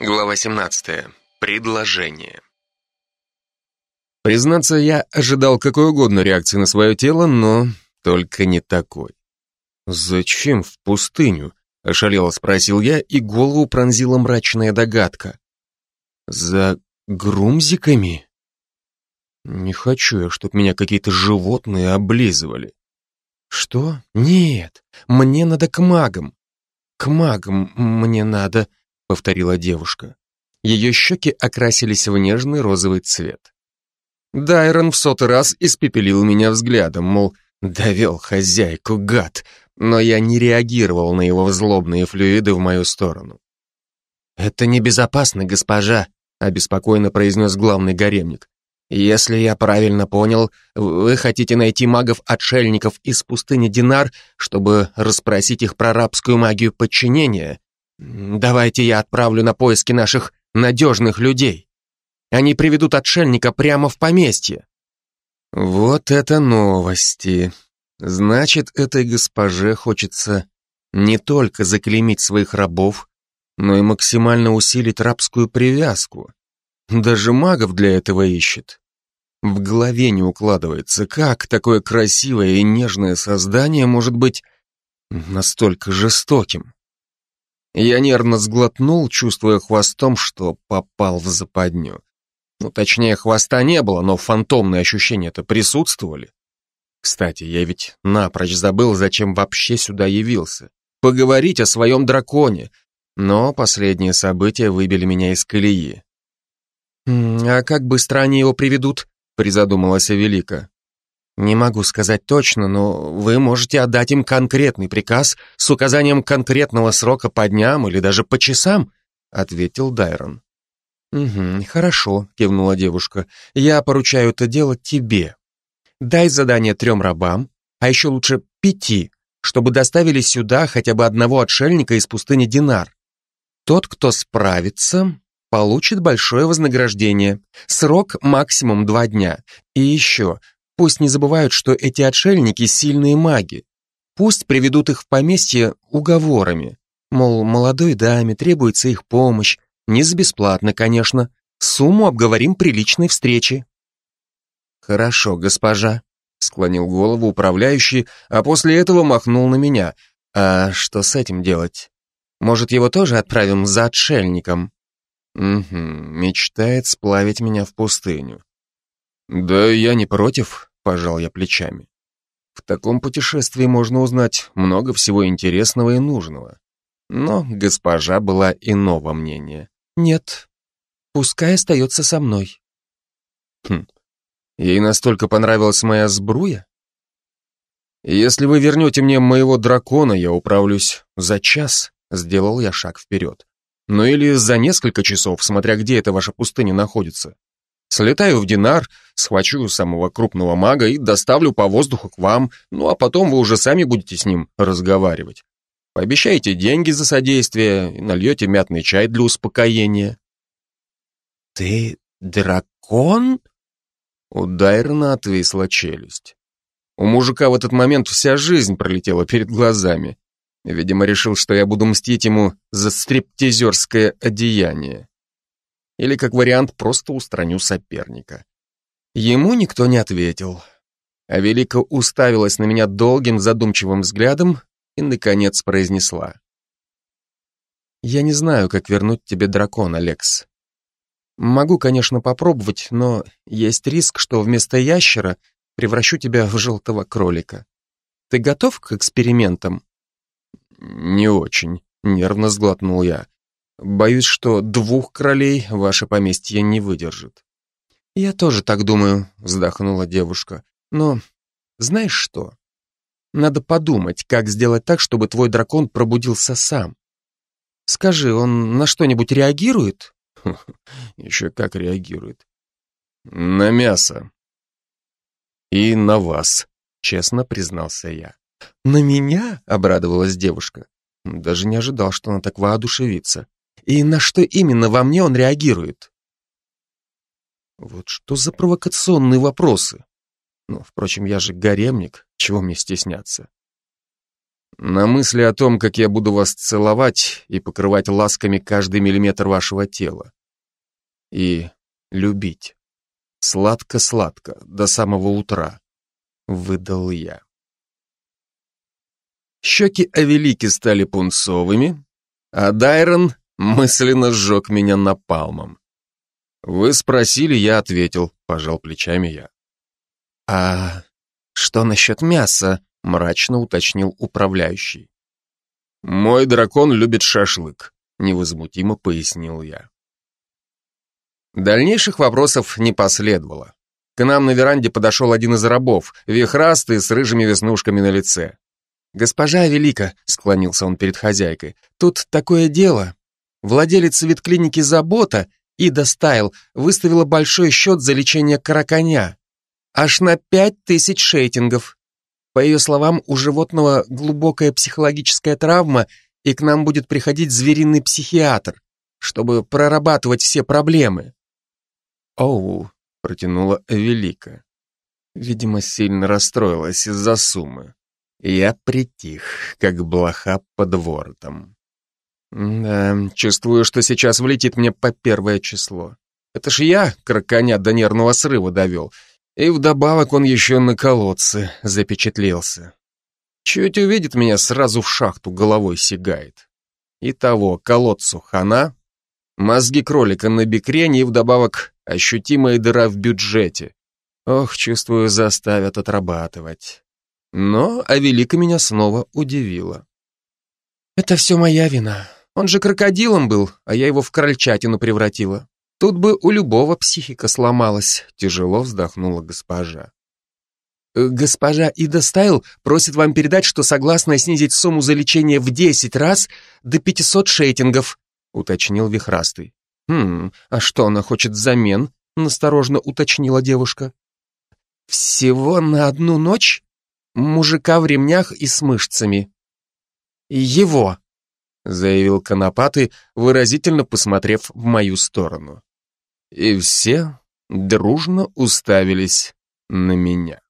Глава 17. Предложение. Признаться, я ожидал какой угодно реакции на свое тело, но только не такой. «Зачем в пустыню?» — ошалело спросил я, и голову пронзила мрачная догадка. «За грумзиками?» «Не хочу я, чтоб меня какие-то животные облизывали». «Что? Нет, мне надо к магам. К магам мне надо», повторила девушка. Ее щеки окрасились в нежный розовый цвет. Дайрон в сотый раз испепелил меня взглядом, мол, довел хозяйку, гад, но я не реагировал на его злобные флюиды в мою сторону. «Это небезопасно, госпожа», — обеспокоенно произнес главный гаремник. «Если я правильно понял, вы хотите найти магов-отшельников из пустыни Динар, чтобы расспросить их про рабскую магию подчинения Давайте я отправлю на поиски наших надежных людей. Они приведут отшельника прямо в поместье. Вот это новости. Значит, этой госпоже хочется не только заклеймить своих рабов, но и максимально усилить рабскую привязку. Даже магов для этого ищет. В голове не укладывается, как такое красивое и нежное создание может быть настолько жестоким. Я нервно сглотнул, чувствуя хвостом, что попал в западню. Ну, точнее, хвоста не было, но фантомные ощущения-то присутствовали. Кстати, я ведь напрочь забыл, зачем вообще сюда явился. Поговорить о своем драконе. Но последние события выбили меня из колеи. «А как быстро они его приведут?» — призадумалась Велика. Не могу сказать точно, но вы можете отдать им конкретный приказ с указанием конкретного срока по дням или даже по часам, ответил Дайрон. Угу, хорошо, кивнула девушка. Я поручаю это дело тебе. Дай задание трем рабам, а еще лучше пяти, чтобы доставили сюда хотя бы одного отшельника из пустыни Динар. Тот, кто справится, получит большое вознаграждение. Срок максимум два дня. И еще, Пусть не забывают, что эти отшельники сильные маги. Пусть приведут их в поместье уговорами. Мол, молодой даме требуется их помощь. Не за бесплатно, конечно. Сумму обговорим при личной встрече. Хорошо, госпожа, склонил голову управляющий, а после этого махнул на меня. А что с этим делать? Может, его тоже отправим за отшельником? Угу, мечтает сплавить меня в пустыню. Да я не против, пожал я плечами. В таком путешествии можно узнать много всего интересного и нужного. Но госпожа была иного мнения. Нет, пускай остается со мной. Хм, ей настолько понравилась моя сбруя? Если вы вернете мне моего дракона, я управлюсь за час, сделал я шаг вперед. Ну или за несколько часов, смотря где эта ваша пустыня находится. Слетаю в Динар, схвачу самого крупного мага и доставлю по воздуху к вам, ну а потом вы уже сами будете с ним разговаривать. Пообещайте деньги за содействие и нальете мятный чай для успокоения. Ты дракон? У Дайрона отвисла челюсть. У мужика в этот момент вся жизнь пролетела перед глазами. Видимо, решил, что я буду мстить ему за стриптизерское одеяние. Или, как вариант, просто устраню соперника. Ему никто не ответил. А Велика уставилась на меня долгим задумчивым взглядом и, наконец, произнесла. «Я не знаю, как вернуть тебе дракон, Алекс. Могу, конечно, попробовать, но есть риск, что вместо ящера превращу тебя в желтого кролика. Ты готов к экспериментам?» «Не очень», — нервно сглотнул я. Боюсь, что двух королей ваше поместье не выдержит. Я тоже так думаю, вздохнула девушка. Но знаешь что? Надо подумать, как сделать так, чтобы твой дракон пробудился сам. Скажи, он на что-нибудь реагирует? Еще как реагирует. На мясо. И на вас, честно признался я. На меня? Обрадовалась девушка. Даже не ожидал, что она так воодушевится. И на что именно во мне он реагирует? Вот что за провокационные вопросы? Ну, впрочем, я же гаремник, чего мне стесняться? На мысли о том, как я буду вас целовать и покрывать ласками каждый миллиметр вашего тела. И любить. Сладко-сладко, до самого утра. Выдал я. Щеки Авелики стали пунцовыми, а Дайрон мысленно сжег меня напалмом. Вы спросили, я ответил, пожал плечами я. А что насчет мяса? Мрачно уточнил управляющий. Мой дракон любит шашлык, невозмутимо пояснил я. Дальнейших вопросов не последовало. К нам на веранде подошел один из рабов, вихрастый, с рыжими веснушками на лице. «Госпожа Велика», — склонился он перед хозяйкой, — «тут такое дело. Владелец ветклиники «Забота» Ида Стайл выставила большой счет за лечение караконя. Аж на пять тысяч шейтингов. По ее словам, у животного глубокая психологическая травма, и к нам будет приходить звериный психиатр, чтобы прорабатывать все проблемы. «Оу», — протянула Велика. Видимо, сильно расстроилась из-за суммы. Я притих, как блоха под воротом. Да, чувствую, что сейчас влетит мне по первое число. Это ж я краконя до нервного срыва довел. И вдобавок он еще на колодце запечатлелся. Чуть увидит меня, сразу в шахту головой сигает. И того, колодцу хана, мозги кролика на бекрене и вдобавок ощутимая дыра в бюджете. Ох, чувствую, заставят отрабатывать. Но Авелика меня снова удивила. «Это все моя вина. Он же крокодилом был, а я его в крольчатину превратила. Тут бы у любого психика сломалась», — тяжело вздохнула госпожа. «Э, «Госпожа Ида Стайл просит вам передать, что согласна снизить сумму за лечение в 10 раз до 500 шейтингов», — уточнил Вихрастый. «Хм, а что она хочет взамен?» — насторожно уточнила девушка. «Всего на одну ночь?» мужика в ремнях и с мышцами. «Его», — заявил Конопатый, выразительно посмотрев в мою сторону. И все дружно уставились на меня.